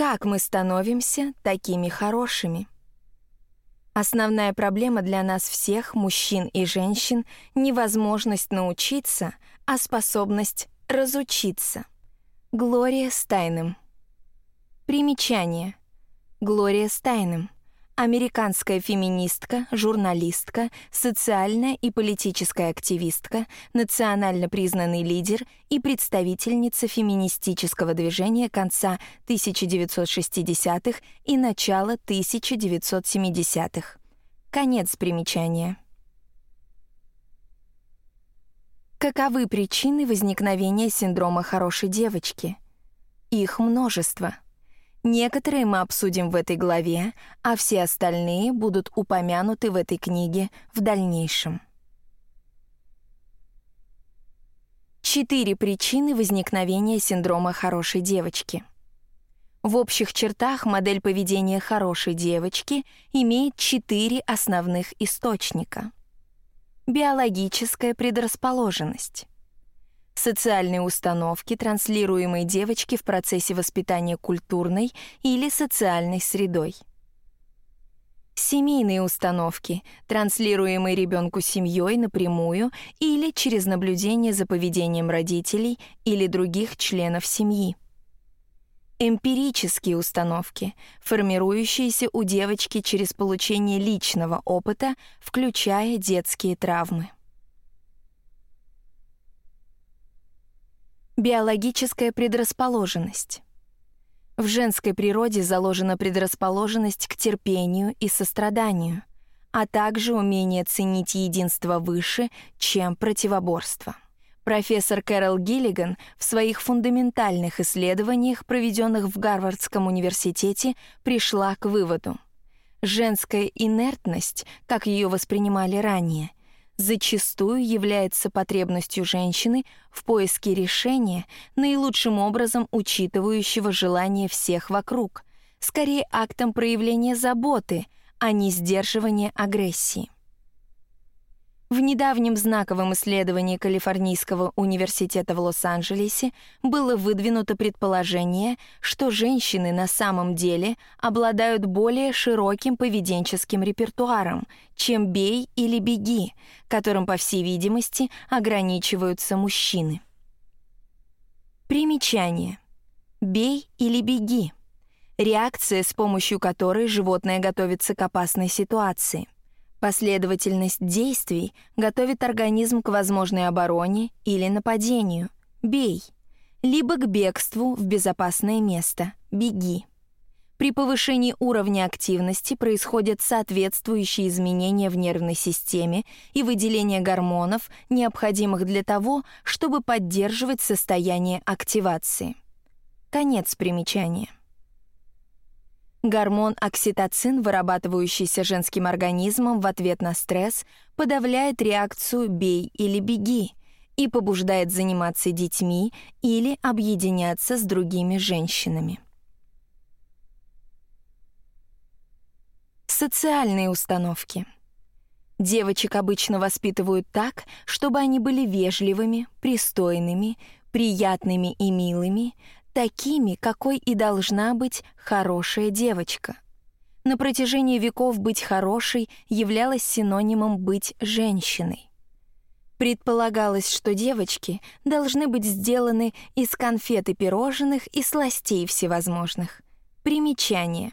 Как мы становимся такими хорошими? Основная проблема для нас всех, мужчин и женщин, невозможность научиться, а способность разучиться. Глория Стайнем. Примечание. Глория Стайнем. Американская феминистка, журналистка, социальная и политическая активистка, национально признанный лидер и представительница феминистического движения конца 1960-х и начала 1970-х. Конец примечания. Каковы причины возникновения синдрома хорошей девочки? Их множество — Некоторые мы обсудим в этой главе, а все остальные будут упомянуты в этой книге в дальнейшем. Четыре причины возникновения синдрома хорошей девочки. В общих чертах модель поведения хорошей девочки имеет четыре основных источника. Биологическая предрасположенность социальные установки, транслируемые девочке в процессе воспитания культурной или социальной средой. Семейные установки, транслируемые ребенку семьей напрямую или через наблюдение за поведением родителей или других членов семьи. Эмпирические установки, формирующиеся у девочки через получение личного опыта, включая детские травмы. Биологическая предрасположенность. В женской природе заложена предрасположенность к терпению и состраданию, а также умение ценить единство выше, чем противоборство. Профессор Кэрол Гиллиган в своих фундаментальных исследованиях, проведенных в Гарвардском университете, пришла к выводу. Женская инертность, как ее воспринимали ранее, зачастую является потребностью женщины в поиске решения, наилучшим образом учитывающего желания всех вокруг, скорее актом проявления заботы, а не сдерживания агрессии. В недавнем знаковом исследовании Калифорнийского университета в Лос-Анджелесе было выдвинуто предположение, что женщины на самом деле обладают более широким поведенческим репертуаром, чем «бей» или «беги», которым, по всей видимости, ограничиваются мужчины. Примечание. «Бей» или «беги» — реакция, с помощью которой животное готовится к опасной ситуации — Последовательность действий готовит организм к возможной обороне или нападению. Бей. Либо к бегству в безопасное место. Беги. При повышении уровня активности происходят соответствующие изменения в нервной системе и выделение гормонов, необходимых для того, чтобы поддерживать состояние активации. Конец примечания. Гормон окситоцин, вырабатывающийся женским организмом в ответ на стресс, подавляет реакцию «бей или беги» и побуждает заниматься детьми или объединяться с другими женщинами. Социальные установки. Девочек обычно воспитывают так, чтобы они были вежливыми, пристойными, приятными и милыми, такими, какой и должна быть хорошая девочка. На протяжении веков быть хорошей являлось синонимом быть женщиной. Предполагалось, что девочки должны быть сделаны из конфет и пирожных и сластей всевозможных. Примечание.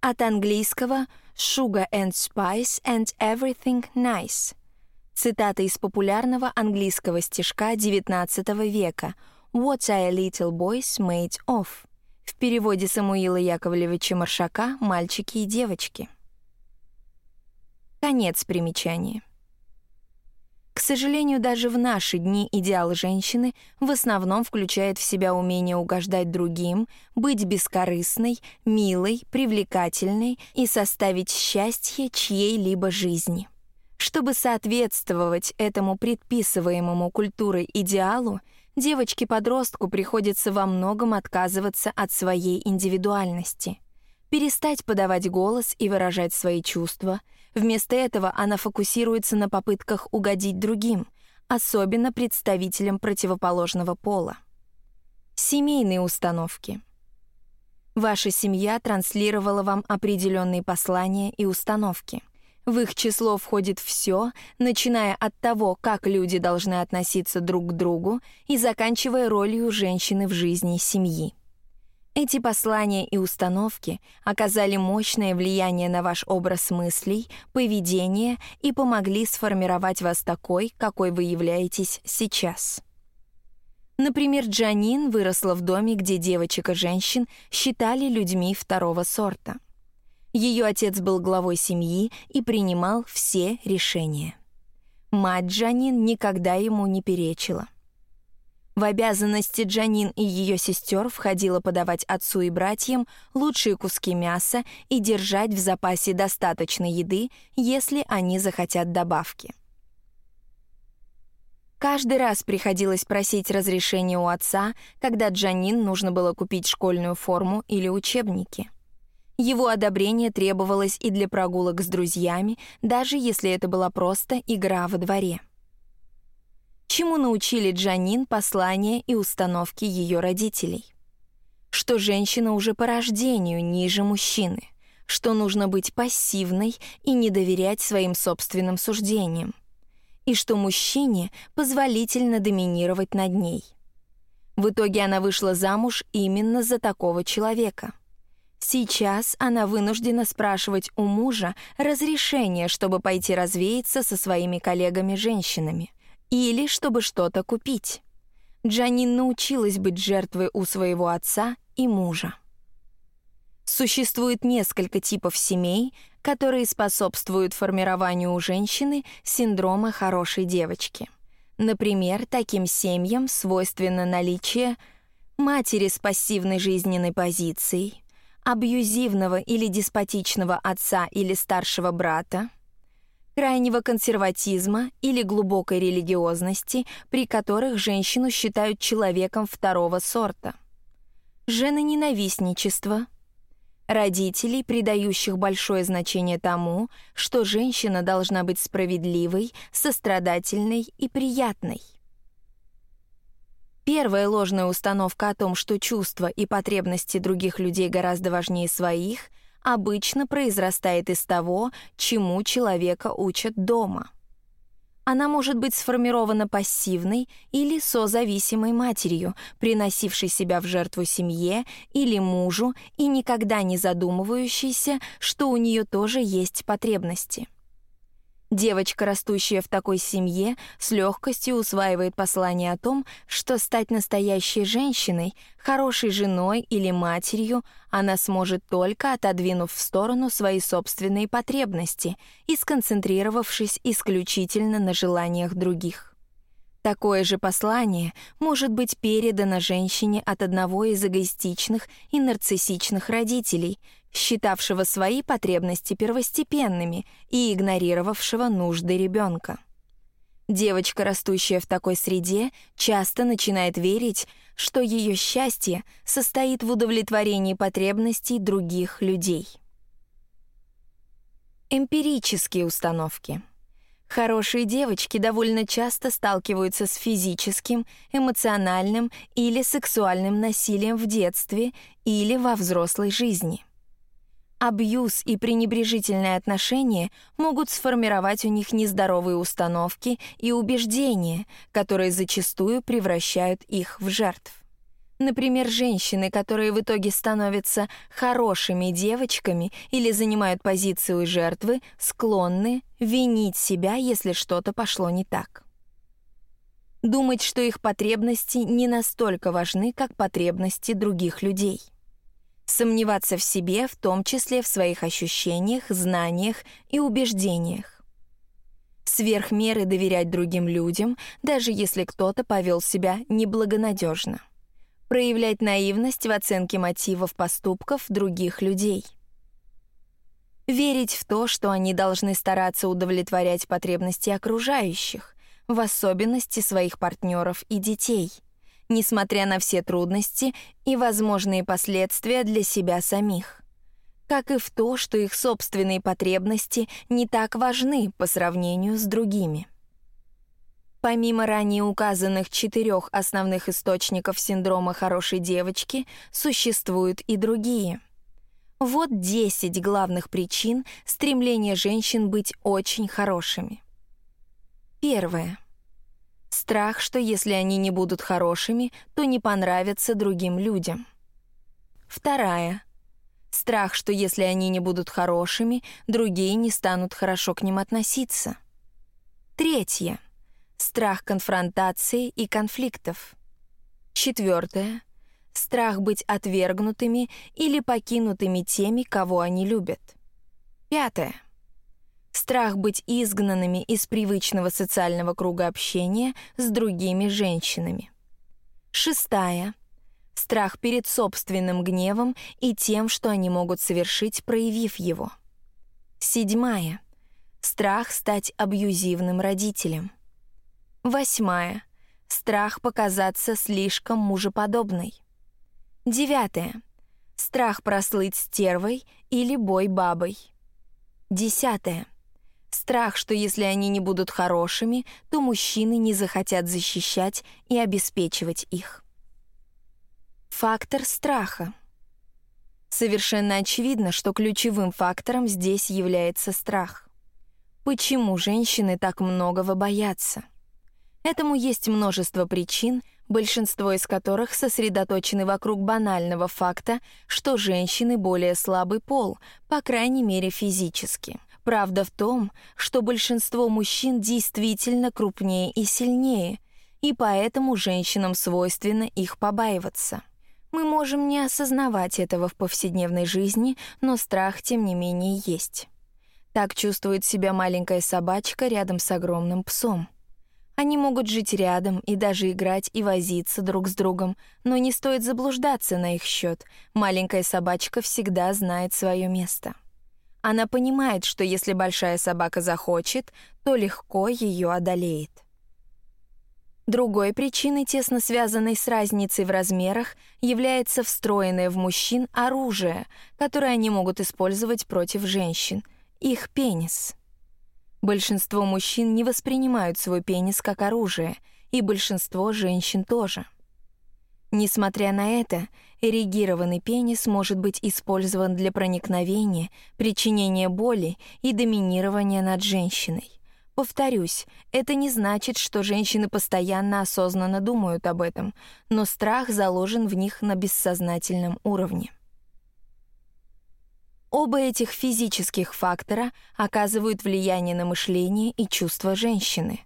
От английского «sugar and spice and everything nice». Цитата из популярного английского стишка XIX века — «What are little boys made of?» в переводе Самуила Яковлевича Маршака «Мальчики и девочки». Конец примечания. К сожалению, даже в наши дни идеал женщины в основном включает в себя умение угождать другим, быть бескорыстной, милой, привлекательной и составить счастье чьей-либо жизни. Чтобы соответствовать этому предписываемому культурой идеалу, девочке-подростку приходится во многом отказываться от своей индивидуальности, перестать подавать голос и выражать свои чувства. Вместо этого она фокусируется на попытках угодить другим, особенно представителям противоположного пола. Семейные установки. Ваша семья транслировала вам определенные послания и установки. В их число входит все, начиная от того, как люди должны относиться друг к другу и заканчивая ролью женщины в жизни семьи. Эти послания и установки оказали мощное влияние на ваш образ мыслей, поведение и помогли сформировать вас такой, какой вы являетесь сейчас. Например, Джанин выросла в доме, где девочек и женщин считали людьми второго сорта. Ее отец был главой семьи и принимал все решения. Мать Джанин никогда ему не перечила. В обязанности Джанин и ее сестер входило подавать отцу и братьям лучшие куски мяса и держать в запасе достаточно еды, если они захотят добавки. Каждый раз приходилось просить разрешения у отца, когда Джанин нужно было купить школьную форму или учебники. Его одобрение требовалось и для прогулок с друзьями, даже если это была просто игра во дворе. Чему научили Джанин послания и установки ее родителей? Что женщина уже по рождению ниже мужчины, что нужно быть пассивной и не доверять своим собственным суждениям и что мужчине позволительно доминировать над ней. В итоге она вышла замуж именно за такого человека. Сейчас она вынуждена спрашивать у мужа разрешение, чтобы пойти развеяться со своими коллегами-женщинами или чтобы что-то купить. Джанин научилась быть жертвой у своего отца и мужа. Существует несколько типов семей, которые способствуют формированию у женщины синдрома хорошей девочки. Например, таким семьям свойственно наличие матери с пассивной жизненной позицией, абьюзивного или деспотичного отца или старшего брата, крайнего консерватизма или глубокой религиозности, при которых женщину считают человеком второго сорта, женоненавистничество — Родителей, придающих большое значение тому, что женщина должна быть справедливой, сострадательной и приятной. Первая ложная установка о том, что чувства и потребности других людей гораздо важнее своих, обычно произрастает из того, чему человека учат дома — она может быть сформирована пассивной или созависимой матерью, приносившей себя в жертву семье или мужу и никогда не задумывающейся, что у нее тоже есть потребности. Девочка, растущая в такой семье, с легкостью усваивает послание о том, что стать настоящей женщиной, хорошей женой или матерью она сможет только отодвинув в сторону свои собственные потребности и сконцентрировавшись исключительно на желаниях других. Такое же послание может быть передано женщине от одного из эгоистичных и нарциссичных родителей, считавшего свои потребности первостепенными и игнорировавшего нужды ребенка. Девочка, растущая в такой среде, часто начинает верить, что ее счастье состоит в удовлетворении потребностей других людей. Эмпирические установки. Хорошие девочки довольно часто сталкиваются с физическим, эмоциональным или сексуальным насилием в детстве или во взрослой жизни. Абьюз и пренебрежительное отношение могут сформировать у них нездоровые установки и убеждения, которые зачастую превращают их в жертв. Например, женщины, которые в итоге становятся хорошими девочками или занимают позицию жертвы, склонны винить себя, если что-то пошло не так. Думать, что их потребности не настолько важны, как потребности других людей — сомневаться в себе, в том числе в своих ощущениях, знаниях и убеждениях. Сверх меры доверять другим людям, даже если кто-то повел себя неблагонадежно. Проявлять наивность в оценке мотивов поступков других людей. Верить в то, что они должны стараться удовлетворять потребности окружающих, в особенности своих партнеров и детей — несмотря на все трудности и возможные последствия для себя самих. Как и в то, что их собственные потребности не так важны по сравнению с другими. Помимо ранее указанных четырех основных источников синдрома хорошей девочки, существуют и другие. Вот 10 главных причин стремления женщин быть очень хорошими. Первое. Страх, что если они не будут хорошими, то не понравятся другим людям. Вторая. Страх, что если они не будут хорошими, другие не станут хорошо к ним относиться. Третье. Страх конфронтации и конфликтов. Четвертое. Страх быть отвергнутыми или покинутыми теми, кого они любят. Пятое. Страх быть изгнанными из привычного социального круга общения с другими женщинами. Шестая. Страх перед собственным гневом и тем, что они могут совершить, проявив его. Седьмая. Страх стать абьюзивным родителем. Восьмая. Страх показаться слишком мужеподобной. Девятое. Страх прослыть стервой или бой-бабой. Десятое. Страх, что если они не будут хорошими, то мужчины не захотят защищать и обеспечивать их. Фактор страха. Совершенно очевидно, что ключевым фактором здесь является страх. Почему женщины так многого боятся? Этому есть множество причин, большинство из которых сосредоточены вокруг банального факта, что женщины более слабый пол, по крайней мере физически. Правда в том, что большинство мужчин действительно крупнее и сильнее, и поэтому женщинам свойственно их побаиваться. Мы можем не осознавать этого в повседневной жизни, но страх, тем не менее, есть. Так чувствует себя маленькая собачка рядом с огромным псом. Они могут жить рядом и даже играть и возиться друг с другом, но не стоит заблуждаться на их счет. Маленькая собачка всегда знает свое место. Она понимает, что если большая собака захочет, то легко ее одолеет. Другой причиной, тесно связанной с разницей в размерах, является встроенное в мужчин оружие, которое они могут использовать против женщин — их пенис. Большинство мужчин не воспринимают свой пенис как оружие, и большинство женщин тоже. Несмотря на это, эрегированный пенис может быть использован для проникновения, причинения боли и доминирования над женщиной. Повторюсь, это не значит, что женщины постоянно осознанно думают об этом, но страх заложен в них на бессознательном уровне. Оба этих физических фактора оказывают влияние на мышление и чувства женщины.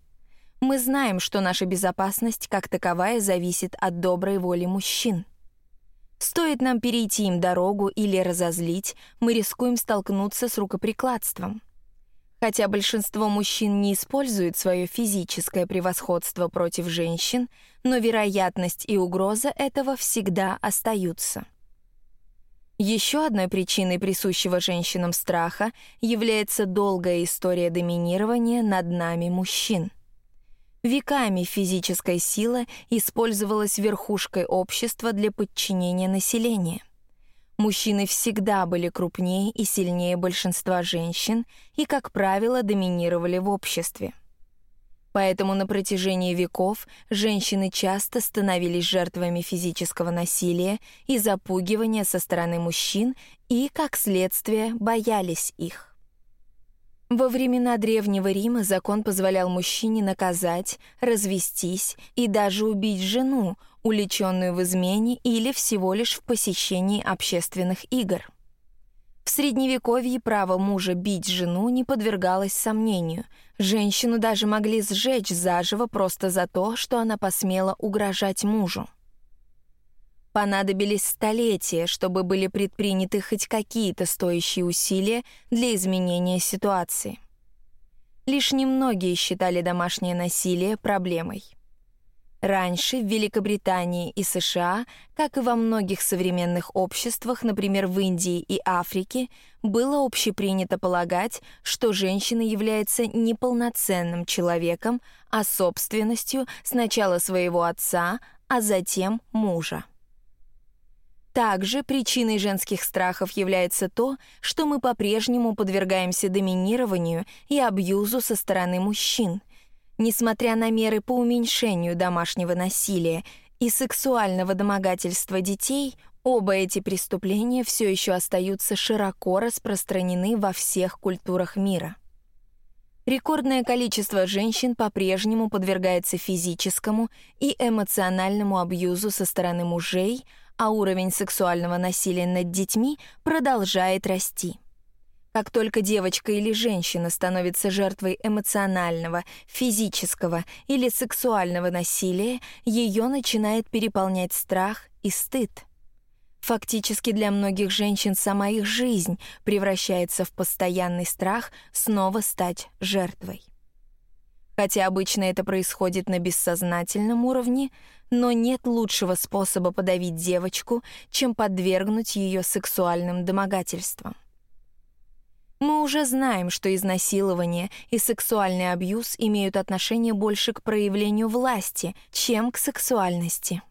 Мы знаем, что наша безопасность как таковая зависит от доброй воли мужчин. Стоит нам перейти им дорогу или разозлить, мы рискуем столкнуться с рукоприкладством. Хотя большинство мужчин не используют свое физическое превосходство против женщин, но вероятность и угроза этого всегда остаются. Еще одной причиной присущего женщинам страха является долгая история доминирования над нами мужчин. Веками физическая сила использовалась верхушкой общества для подчинения населения. Мужчины всегда были крупнее и сильнее большинства женщин и, как правило, доминировали в обществе. Поэтому на протяжении веков женщины часто становились жертвами физического насилия и запугивания со стороны мужчин и, как следствие, боялись их. Во времена Древнего Рима закон позволял мужчине наказать, развестись и даже убить жену, уличенную в измене или всего лишь в посещении общественных игр. В Средневековье право мужа бить жену не подвергалось сомнению. Женщину даже могли сжечь заживо просто за то, что она посмела угрожать мужу. Понадобились столетия, чтобы были предприняты хоть какие-то стоящие усилия для изменения ситуации. Лишь немногие считали домашнее насилие проблемой. Раньше в Великобритании и США, как и во многих современных обществах, например, в Индии и Африке, было общепринято полагать, что женщина является неполноценным человеком, а собственностью сначала своего отца, а затем мужа. Также причиной женских страхов является то, что мы по-прежнему подвергаемся доминированию и абьюзу со стороны мужчин — Несмотря на меры по уменьшению домашнего насилия и сексуального домогательства детей, оба эти преступления все еще остаются широко распространены во всех культурах мира. Рекордное количество женщин по-прежнему подвергается физическому и эмоциональному абьюзу со стороны мужей, а уровень сексуального насилия над детьми продолжает расти. Как только девочка или женщина становится жертвой эмоционального, физического или сексуального насилия, ее начинает переполнять страх и стыд — Фактически для многих женщин сама их жизнь превращается в постоянный страх снова стать жертвой. Хотя обычно это происходит на бессознательном уровне, но нет лучшего способа подавить девочку, чем подвергнуть ее сексуальным домогательствам. Мы уже знаем, что изнасилование и сексуальный абьюз имеют отношение больше к проявлению власти, чем к сексуальности.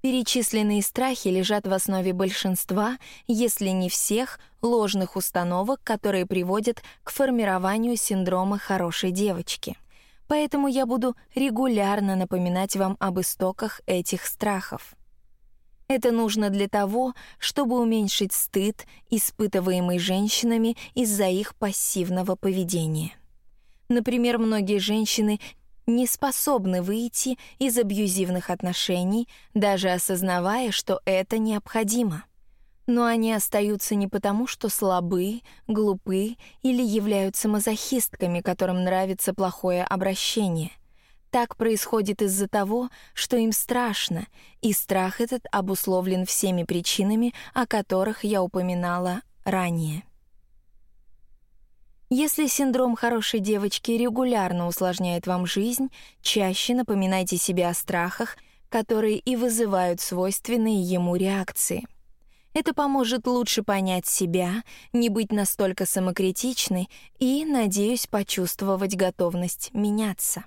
Перечисленные страхи лежат в основе большинства, если не всех, ложных установок, которые приводят к формированию синдрома хорошей девочки. Поэтому я буду регулярно напоминать вам об истоках этих страхов. Это нужно для того, чтобы уменьшить стыд, испытываемый женщинами из-за их пассивного поведения. Например, многие женщины не способны выйти из абьюзивных отношений, даже осознавая, что это необходимо. Но они остаются не потому, что слабы, глупы или являются мазохистками, которым нравится плохое обращение. Так происходит из-за того, что им страшно, и страх этот обусловлен всеми причинами, о которых я упоминала ранее. Если синдром хорошей девочки регулярно усложняет вам жизнь, чаще напоминайте себе о страхах, которые и вызывают свойственные ему реакции. Это поможет лучше понять себя, не быть настолько самокритичной и, надеюсь, почувствовать готовность меняться.